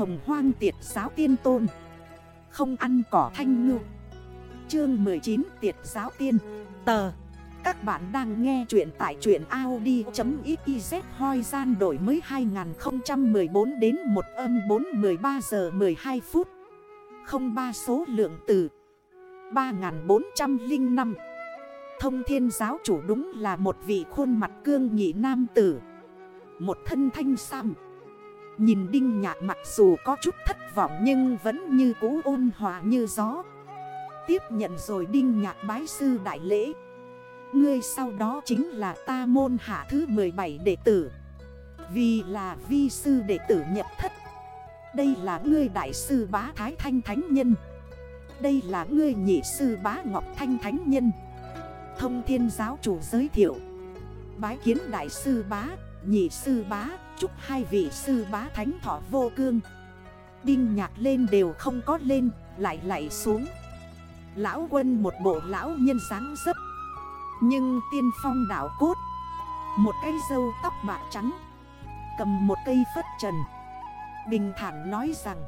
hồng hoang tiệt giáo tiên tôn. Không ăn cỏ thanh ngư. Chương 19 tiệt giáo tiên. Tờ. Các bạn đang nghe chuyện tại chuyện Audi.xyz hoi gian đổi mới 2014 đến 1 âm 4 13 giờ 12 phút. 03 số lượng từ 3405 Thông thiên giáo chủ đúng là một vị khuôn mặt cương nghị nam tử. Một thân thanh xăm Nhìn đinh nhạc mặc dù có chút thất vọng nhưng vẫn như cũ ôn hòa như gió. Tiếp nhận rồi đinh nhạc bái sư đại lễ. Ngươi sau đó chính là ta môn hạ thứ 17 đệ tử. Vì là vi sư đệ tử nhập thất. Đây là ngươi đại sư bá thái thanh thánh nhân. Đây là ngươi nhị sư bá ngọc thanh thánh nhân. Thông thiên giáo chủ giới thiệu. Bái kiến đại sư bá, nhị sư bá. Chúc hai vị sư bá thánh thọ vô cương. Đinh nhạc lên đều không có lên, Lại lại xuống. Lão quân một bộ lão nhân sáng dấp. Nhưng tiên phong đảo cốt. Một cây dâu tóc bạc trắng. Cầm một cây phất trần. Bình thản nói rằng,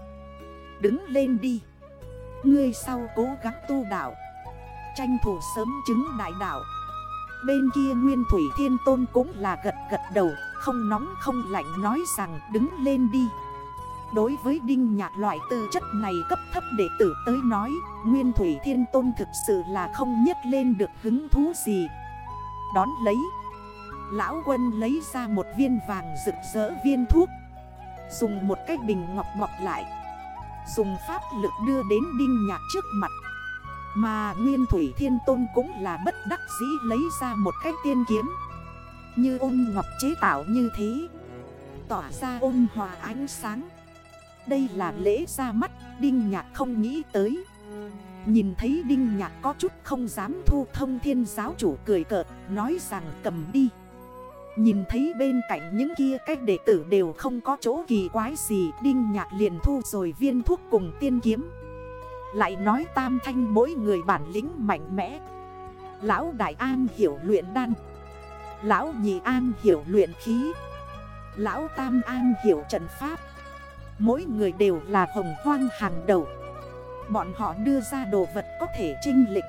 Đứng lên đi. Ngươi sau cố gắng tu đạo. Tranh thủ sớm chứng đại đạo. Bên kia Nguyên Thủy Thiên Tôn cũng là gật gật đầu, Không nóng không lạnh nói rằng đứng lên đi. Đối với Đinh Nhạc loại tư chất này cấp thấp đệ tử tới nói, Nguyên Thủy Thiên Tôn thực sự là không nhất lên được hứng thú gì. Đón lấy, Lão quân lấy ra một viên vàng rực rỡ viên thuốc, Dùng một cái bình ngọc bọc lại, Dùng pháp lực đưa đến Đinh Nhạc trước mặt. Mà Nguyên Thủy Thiên Tôn cũng là bất đắc dĩ lấy ra một cái tiên kiếm. Như ôn ngọc chế tạo như thế, Tỏa ra ôn hòa ánh sáng. Đây là lễ ra mắt, Đinh Nhạc không nghĩ tới. Nhìn thấy Đinh Nhạc có chút không dám thu thông thiên giáo chủ cười cợt, Nói rằng cầm đi. Nhìn thấy bên cạnh những kia các đệ tử đều không có chỗ kỳ quái gì, Đinh Nhạc liền thu rồi viên thuốc cùng tiên kiếm. Lại nói tam thanh mỗi người bản lĩnh mạnh mẽ. Lão Đại An hiểu luyện đan. Lão Nhị An hiểu luyện khí. Lão Tam An hiểu trận pháp. Mỗi người đều là hồng hoang hàng đầu. Bọn họ đưa ra đồ vật có thể trinh lịch.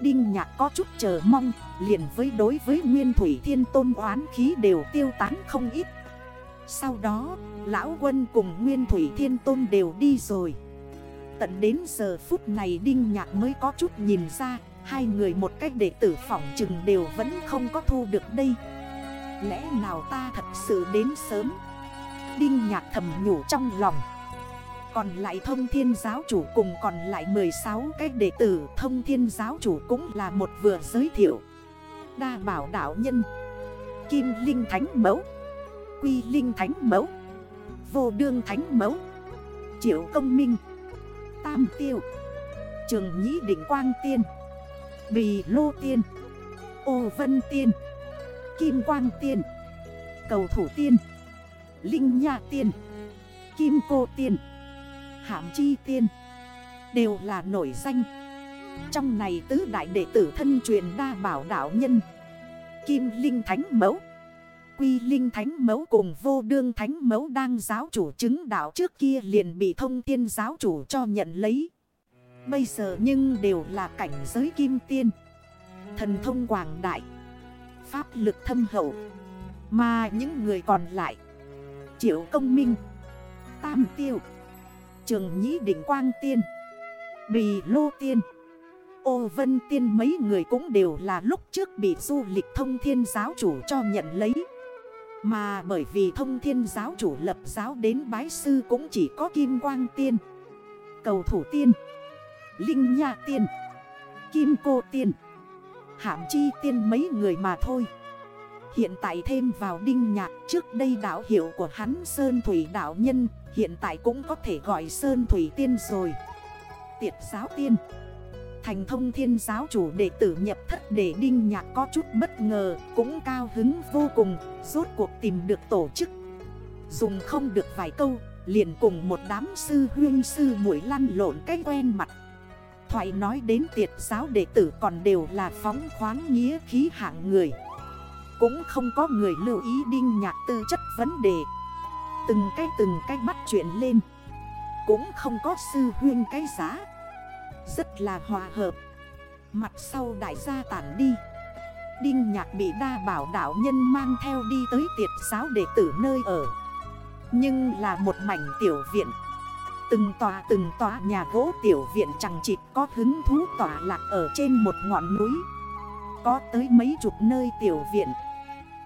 Đinh nhạc có chút chờ mong, Liền với đối với Nguyên Thủy Thiên Tôn oán khí đều tiêu tán không ít. Sau đó, Lão Quân cùng Nguyên Thủy Thiên Tôn đều đi rồi. Tận đến giờ phút này Đinh Nhạc mới có chút nhìn ra, Hai người một cách đệ tử phỏng chừng đều vẫn không có thu được đây. Lẽ nào ta thật sự đến sớm? Đinh Nhạc thầm nhủ trong lòng. Còn lại thông thiên giáo chủ cùng còn lại 16 cái đệ tử, thông thiên giáo chủ cũng là một vừa giới thiệu. Đa bảo đạo nhân, Kim Linh Thánh Mẫu, Quy Linh Thánh Mẫu, Vô Đương Thánh Mẫu, Triệu Công Minh. Tam Tiêu. Trường Nhĩ Định Quang Tiên. Bì Lô Tiên. Ô Vân Tiên. Kim Quang Tiên. Cầu Thủ Tiên. Linh Nha Tiên. Kim Cô Tiên. Hạm Chi Tiên. Đều là nổi danh. Trong này tứ đại đệ tử thân truyền đa bảo đạo nhân. Kim Linh Thánh Mẫu. Quy Linh Thánh Mẫu cùng vô đương Thánh Mẫu đang giáo chủ chứng đạo trước kia liền bị thông tiên giáo chủ cho nhận lấy. Bây giờ nhưng đều là cảnh giới kim tiên. Thần thông quảng đại. Pháp lực thâm hậu. Mà những người còn lại. Triệu công minh. Tam tiêu. Trường Nhĩ Định Quang Tiên. Bì Lô Tiên. Ô Vân Tiên mấy người cũng đều là lúc trước bị du lịch thông thiên giáo chủ cho nhận lấy. Mà bởi vì thông thiên giáo chủ lập giáo đến bái sư cũng chỉ có Kim Quang Tiên, Cầu Thủ Tiên, Linh Nha Tiên, Kim Cô Tiên, Hạm Chi Tiên mấy người mà thôi. Hiện tại thêm vào đinh nhạc, trước đây đảo hiệu của hắn Sơn Thủy đảo nhân, Hiện tại cũng có thể gọi Sơn Thủy Tiên rồi. Tiệt giáo tiên. Thành thông thiên giáo chủ đệ tử nhập thất để đinh nhạc có chút bất ngờ, Cũng cao hứng vô cùng, Rốt cuộc tìm được tổ chức. Dùng không được vài câu, Liền cùng một đám sư huyên sư mũi lăn lộn cái quen mặt. Thoại nói đến tiệt giáo đệ tử còn đều là phóng khoáng nghĩa khí hạng người. Cũng không có người lưu ý đinh nhạc tư chất vấn đề. Từng cái từng cái bắt chuyện lên. Cũng không có sư huyên cái giá. Rất là hòa hợp. Mặt sau đại gia tản đi. Đinh nhạc bị đa bảo đảo nhân mang theo đi tới tiệt giáo đệ tử nơi ở. Nhưng là một mảnh tiểu viện. Từng tòa từng tòa nhà gỗ tiểu viện chẳng chịt có hứng thú tỏa lạc ở trên một ngọn núi. Có tới mấy chục nơi tiểu viện.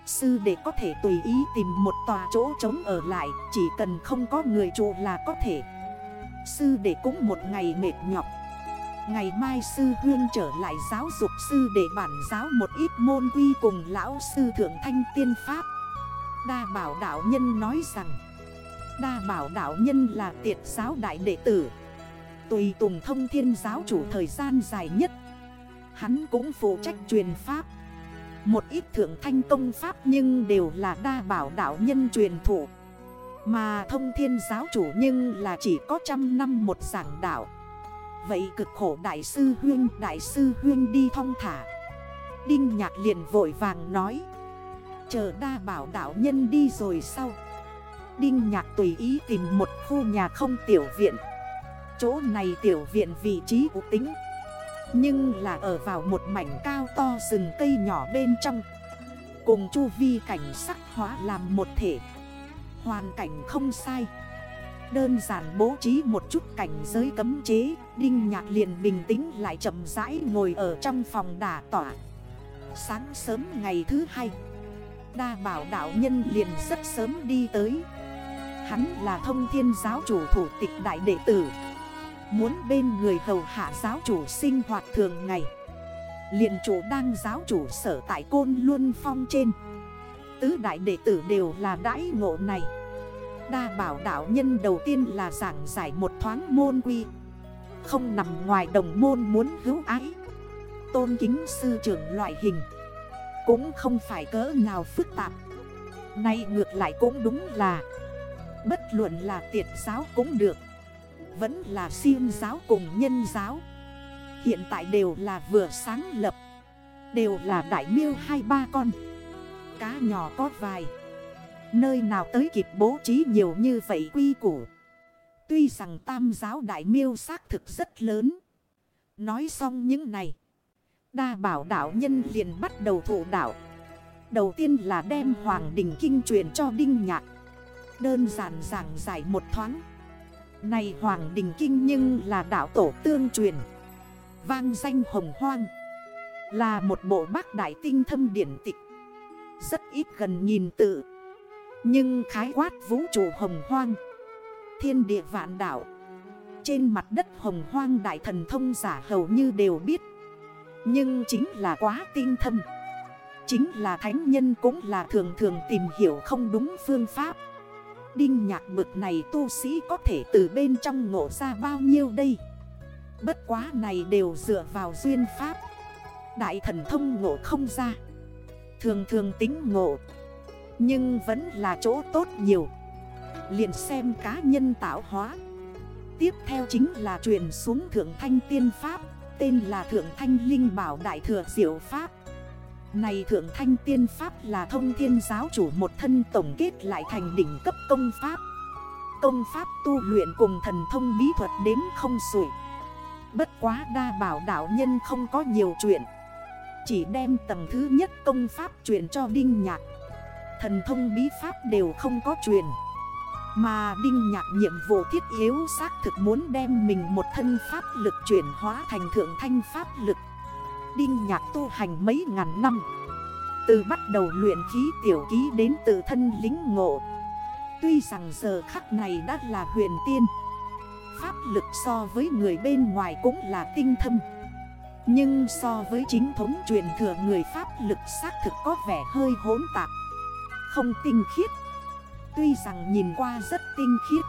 Sư để có thể tùy ý tìm một tòa chỗ trống ở lại, Chỉ cần không có người trụ là có thể. Sư để cũng một ngày mệt nhọc. Ngày mai sư huyên trở lại giáo dục sư để bản giáo một ít môn quy cùng lão sư thượng thanh tiên pháp. Đa bảo đạo nhân nói rằng, Đa bảo đạo nhân là tiệt giáo đại đệ tử. Tùy tùng thông thiên giáo chủ thời gian dài nhất, Hắn cũng phụ trách truyền pháp. Một ít thượng thanh công pháp nhưng đều là đa bảo đạo nhân truyền thụ. Mà thông thiên giáo chủ nhưng là chỉ có trăm năm một giảng đạo. Vậy cực khổ đại sư Huyên, Đại sư Huyên đi thong thả. Đinh nhạc liền vội vàng nói, Chờ đa bảo đạo nhân đi rồi sau. Đinh nhạc tùy ý tìm một khu nhà không tiểu viện. Chỗ này tiểu viện vị trí ủ tính, Nhưng là ở vào một mảnh cao to rừng cây nhỏ bên trong. Cùng chu vi cảnh sắc hóa làm một thể. Hoàn cảnh không sai. Đơn giản bố trí một chút cảnh giới cấm chế, Đinh nhạc liền bình tĩnh lại chậm rãi ngồi ở trong phòng đà tỏa. Sáng sớm ngày thứ hai, Đa bảo đạo nhân liền rất sớm đi tới. Hắn là thông thiên giáo chủ thủ tịch đại đệ tử, Muốn bên người hầu hạ giáo chủ sinh hoạt thường ngày. Liền chủ đang giáo chủ sở tại Côn Luân Phong trên. Tứ đại đệ tử đều là đãi ngộ này. Đa bảo đạo nhân đầu tiên là giảng giải một thoáng môn quy. Không nằm ngoài đồng môn muốn hữu ái. Tôn kính sư trưởng loại hình. Cũng không phải cỡ nào phức tạp. Nay ngược lại cũng đúng là. Bất luận là tiệt giáo cũng được. Vẫn là siêu giáo cùng nhân giáo. Hiện tại đều là vừa sáng lập. Đều là đại miêu hai ba con. Cá nhỏ có vài. Nơi nào tới kịp bố trí nhiều như vậy quy củ? Tuy rằng tam giáo đại miêu xác thực rất lớn. Nói xong những này, Đa bảo đạo nhân liền bắt đầu thụ đạo. Đầu tiên là đem Hoàng Đình Kinh truyền cho Đinh Nhạc. Đơn giản giảng giải một thoáng. Này Hoàng Đình Kinh nhưng là đạo tổ tương truyền. Vang danh hồng hoang. Là một bộ bác đại tinh thâm điển tịch. Rất ít gần nhìn tự. Nhưng khái quát vũ trụ hồng hoang. Thiên địa vạn đảo Trên mặt đất hồng hoang đại thần thông giả hầu như đều biết. Nhưng chính là quá tinh thâm. Chính là thánh nhân cũng là thường thường tìm hiểu không đúng phương pháp. Đinh nhạc bực này tu sĩ có thể từ bên trong ngộ ra bao nhiêu đây? Bất quá này đều dựa vào duyên pháp. Đại thần thông ngộ không ra. Thường thường tính ngộ. Nhưng vẫn là chỗ tốt nhiều. Liền xem cá nhân tạo hóa. Tiếp theo chính là truyền xuống Thượng Thanh Tiên Pháp, Tên là Thượng Thanh Linh Bảo Đại Thừa Diệu Pháp. Này Thượng Thanh Tiên Pháp là thông thiên giáo chủ một thân tổng kết lại thành đỉnh cấp công pháp. Công pháp tu luyện cùng thần thông bí thuật đếm không sủi Bất quá đa bảo đạo nhân không có nhiều chuyện. Chỉ đem tầng thứ nhất công pháp truyền cho Đinh Nhạc. Thần thông bí pháp đều không có truyền. Mà Đinh Nhạc nhiệm vụ thiết yếu xác thực muốn đem mình một thân pháp lực chuyển hóa thành thượng thanh pháp lực. Đinh Nhạc tu hành mấy ngàn năm, Từ bắt đầu luyện khí tiểu ký đến tự thân lính ngộ. Tuy rằng giờ khắc này đã là huyền tiên, Pháp lực so với người bên ngoài cũng là tinh thâm. Nhưng so với chính thống truyền thừa người Pháp lực xác thực có vẻ hơi hỗn tạp. Không tinh khiết. Tuy rằng nhìn qua rất tinh khiết,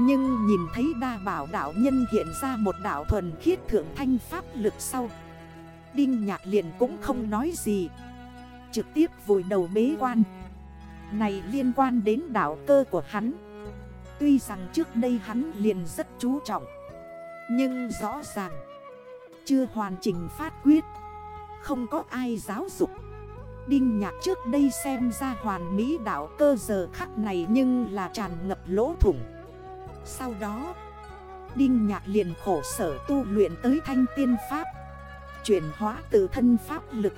Nhưng nhìn thấy đa bảo đảo nhân hiện ra một đảo thuần khiết thượng thanh pháp lực sau, Đinh nhạc liền cũng không nói gì, Trực tiếp vùi đầu bế quan. Này liên quan đến đảo cơ của hắn, Tuy rằng trước đây hắn liền rất chú trọng, Nhưng rõ ràng Chưa hoàn chỉnh phát quyết, Không có ai giáo dục. Đinh nhạc trước đây xem ra hoàn mỹ đảo cơ giờ khắc này Nhưng là tràn ngập lỗ thủng. Sau đó, Đinh Nhạc liền khổ sở tu luyện tới thanh tiên pháp, Chuyển hóa từ thân pháp lực.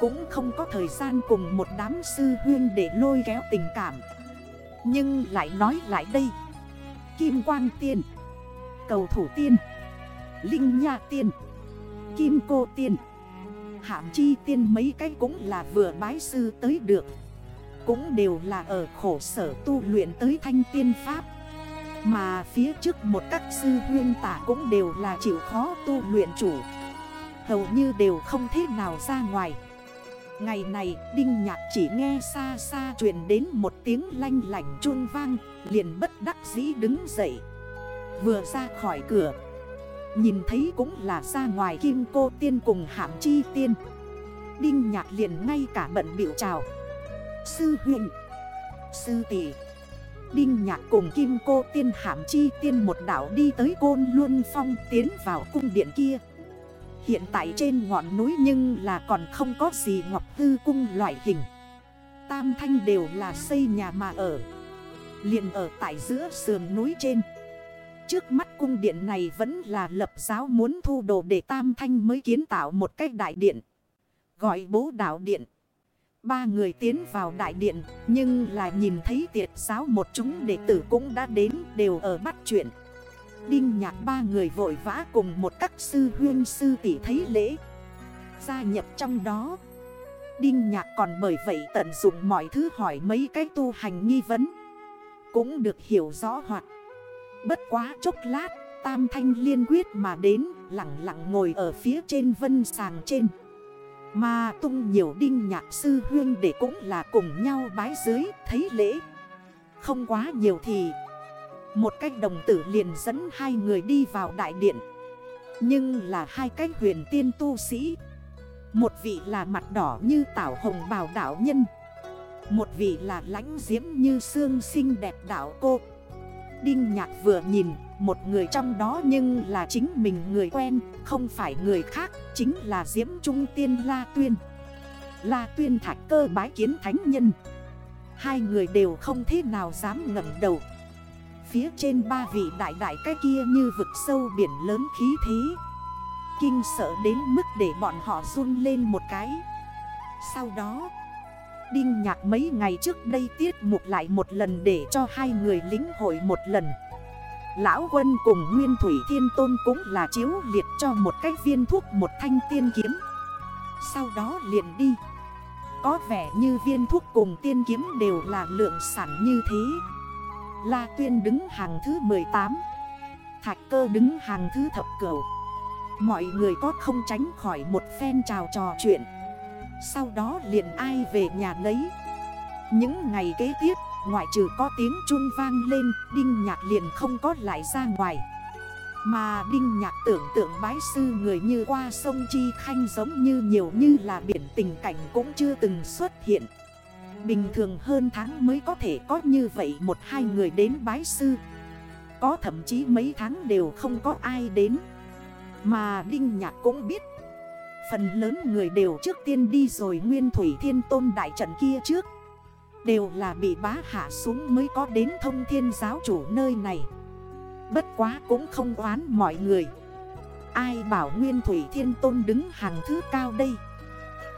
Cũng không có thời gian cùng một đám sư huyên để lôi kéo tình cảm. Nhưng lại nói lại đây. Kim Quang Tiên, Cầu Thủ Tiên, Linh Nha Tiên, Kim Cô Tiên Hạm Chi Tiên mấy cái cũng là vừa bái sư tới được. Cũng đều là ở khổ sở tu luyện tới thanh tiên pháp. Mà phía trước một các sư huyên tả cũng đều là chịu khó tu luyện chủ. Hầu như đều không thế nào ra ngoài. Ngày này, Đinh Nhạc chỉ nghe xa xa truyền đến một tiếng lanh lảnh chuông vang, Liền bất đắc dĩ đứng dậy. Vừa ra khỏi cửa Nhìn thấy cũng là ra ngoài kim cô tiên cùng hạm chi tiên. Đinh Nhạc liền ngay cả bận biểu chào. Sư huyện Sư tỷ. Đinh Nhạc cùng kim cô tiên, hạm chi tiên một đảo đi tới côn luân phong tiến vào cung điện kia. Hiện tại trên ngọn núi nhưng là còn không có gì ngọc hư cung loại hình. Tam thanh đều là xây nhà mà ở. Liền ở tại giữa sườn núi trên. Trước mắt cung điện này vẫn là lập giáo muốn thu đồ để tam thanh mới kiến tạo một cách đại điện. Gọi bố đạo điện. Ba người tiến vào đại điện, Nhưng là nhìn thấy tiệt giáo một chúng đệ tử cũng đã đến, đều ở bắt chuyện. Đinh nhạc ba người vội vã cùng một các sư huyên sư tỷ thấy lễ. Gia nhập trong đó. Đinh nhạc còn bởi vậy tận dụng mọi thứ hỏi mấy cái tu hành nghi vấn. Cũng được hiểu rõ hoạt Bất quá chốc lát, Tam thanh liên quyết mà đến, Lặng lặng ngồi ở phía trên vân sàng trên. Mà tung nhiều đinh nhạc sư huyên để cũng là cùng nhau bái dưới, thấy lễ. Không quá nhiều thì, một cách đồng tử liền dẫn hai người đi vào đại điện. Nhưng là hai cách huyền tiên tu sĩ. Một vị là mặt đỏ như tảo hồng bào đảo nhân. Một vị là lãnh diễm như xương xinh đẹp đảo cô. Đinh nhạc vừa nhìn, Một người trong đó nhưng là chính mình người quen, Không phải người khác, Chính là diễm trung tiên La Tuyên. La Tuyên thạch cơ bái kiến thánh nhân. Hai người đều không thế nào dám ngẩng đầu. Phía trên ba vị đại đại cái kia như vực sâu biển lớn khí thế. Kinh sợ đến mức để bọn họ run lên một cái. Sau đó Đinh nhạc mấy ngày trước đây tiết mục lại một lần để cho hai người lính hội một lần. Lão quân cùng Nguyên Thủy Thiên Tôn cũng là chiếu liệt cho một cái viên thuốc một thanh tiên kiếm. Sau đó liền đi. Có vẻ như viên thuốc cùng tiên kiếm đều là lượng sản như thế. La Tuyên đứng hàng thứ 18 Thạch cơ đứng hàng thứ thập cửu. Mọi người có không tránh khỏi một phen trào trò chuyện. Sau đó liền ai về nhà lấy Những ngày kế tiếp, Ngoại trừ có tiếng chun vang lên, Đinh nhạc liền không có lại ra ngoài. Mà Đinh Nhạc tưởng tượng bái sư người như qua sông Chi Khanh giống như nhiều như là biển, tình cảnh cũng chưa từng xuất hiện. Bình thường hơn tháng mới có thể có như vậy một hai người đến bái sư. Có thậm chí mấy tháng đều không có ai đến. Mà Đinh Nhạc cũng biết Phần lớn người đều trước tiên đi rồi Nguyên Thủy Thiên Tôn đại trận kia trước. Đều là bị bá hạ xuống mới có đến thông thiên giáo chủ nơi này. Bất quá cũng không oán mọi người. Ai bảo Nguyên Thủy Thiên Tôn đứng hàng thứ cao đây?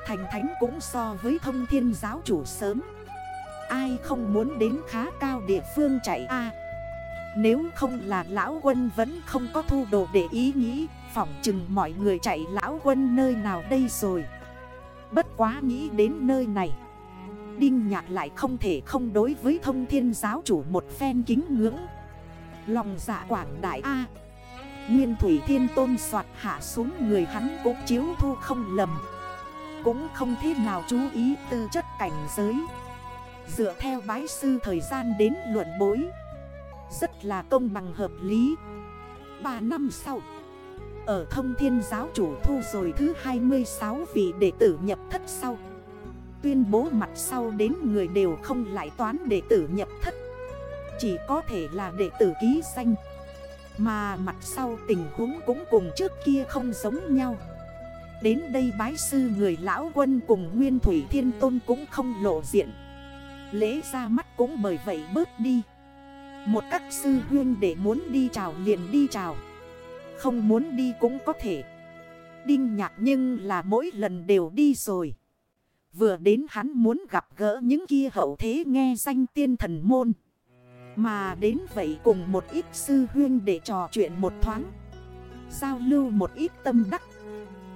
Thành thánh cũng so với thông thiên giáo chủ sớm. Ai không muốn đến khá cao địa phương chạy a? Nếu không là lão quân vẫn không có thu đồ để ý nghĩ. Phỏng chừng mọi người chạy lão quân nơi nào đây rồi. Bất quá nghĩ đến nơi này. Đinh nhạc lại không thể không đối với thông thiên giáo chủ một phen kính ngưỡng. Lòng dạ quảng đại A. Nguyên thủy thiên tôn soạt hạ xuống người hắn cũng chiếu thu không lầm. Cũng không thế nào chú ý tư chất cảnh giới. Dựa theo bái sư thời gian đến luận bối. Rất là công bằng hợp lý. 3 năm sau. Ở thông thiên giáo chủ thu rồi thứ 26 vị đệ tử nhập thất sau. Tuyên bố mặt sau đến người đều không lại toán đệ tử nhập thất. Chỉ có thể là đệ tử ký danh. Mà mặt sau tình huống cũng cùng trước kia không giống nhau. Đến đây bái sư người lão quân cùng Nguyên Thủy Thiên Tôn cũng không lộ diện. Lễ ra mắt cũng bởi vậy bớt đi. Một các sư huyên để muốn đi chào liền đi chào. Không muốn đi cũng có thể. Đinh nhạc nhưng là mỗi lần đều đi rồi. Vừa đến hắn muốn gặp gỡ những kia hậu thế nghe danh tiên thần môn. Mà đến vậy cùng một ít sư huyên để trò chuyện một thoáng. Giao lưu một ít tâm đắc.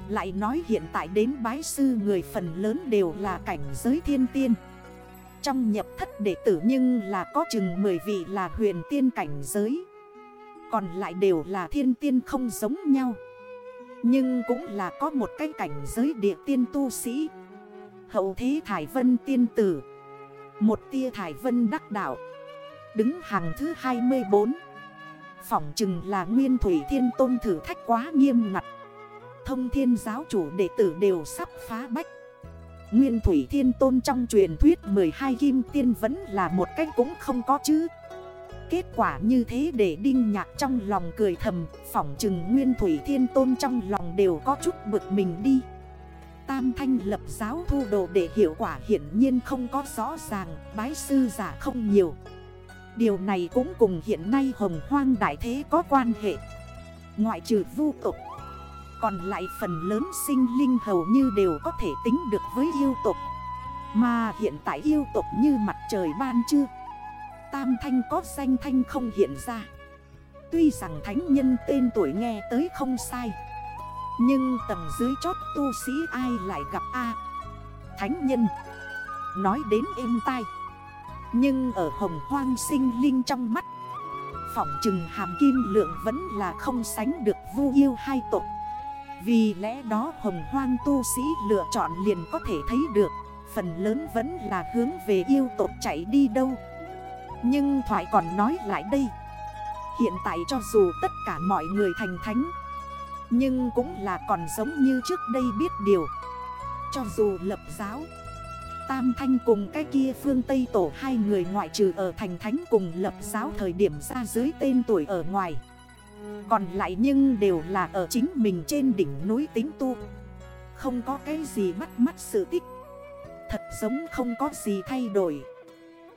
Lại nói hiện tại đến bái sư người phần lớn đều là cảnh giới thiên tiên. Trong nhập thất đệ tử nhưng là có chừng 10 vị là huyền tiên cảnh giới. Còn lại đều là thiên tiên không giống nhau. Nhưng cũng là có một cái cảnh giới địa tiên tu sĩ. Hậu thế Thải Vân tiên tử. Một tia Thải Vân đắc đạo. Đứng hàng thứ 24 Phỏng chừng là Nguyên Thủy Thiên Tôn thử thách quá nghiêm ngặt. Thông thiên giáo chủ đệ tử đều sắp phá bách. Nguyên Thủy Thiên Tôn trong truyền thuyết 12 kim tiên vẫn là một cách cũng không có chứ. Kết quả như thế để đinh nhạc trong lòng cười thầm, Phỏng chừng Nguyên Thủy Thiên Tôn trong lòng đều có chút bực mình đi. Tam thanh lập giáo thu đồ để hiệu quả hiển nhiên không có rõ ràng, Bái sư giả không nhiều. Điều này cũng cùng hiện nay hồng hoang đại thế có quan hệ. Ngoại trừ vu tục Còn lại phần lớn sinh linh hầu như đều có thể tính được với yêu tục Mà hiện tại yêu tục như mặt trời ban chưa Tam thanh có danh thanh không hiện ra. Tuy rằng thánh nhân tên tuổi nghe tới không sai, Nhưng tầng dưới chót tu sĩ ai lại gặp A? Thánh nhân, Nói đến êm tai, nhưng ở hồng hoang sinh linh trong mắt, Phỏng chừng hàm kim lượng vẫn là không sánh được vu yêu hai tộc. Vì lẽ đó hồng hoang tu sĩ lựa chọn liền có thể thấy được, Phần lớn vẫn là hướng về yêu tộc chạy đi đâu. Nhưng thoại còn nói lại đây. Hiện tại cho dù tất cả mọi người thành thánh, Nhưng cũng là còn giống như trước đây biết điều. Cho dù lập giáo, Tam Thanh cùng cái kia phương Tây Tổ hai người ngoại trừ ở thành thánh cùng lập giáo thời điểm ra dưới tên tuổi ở ngoài. Còn lại nhưng đều là ở chính mình trên đỉnh núi tính tu. Không có cái gì bắt mắt sự tích. Thật giống không có gì thay đổi.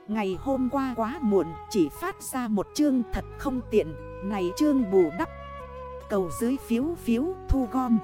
Ngày hôm qua quá muộn, chỉ phát ra một chương thật không tiện. Này chương bù đắp. Cầu dưới phiếu phiếu thu gom.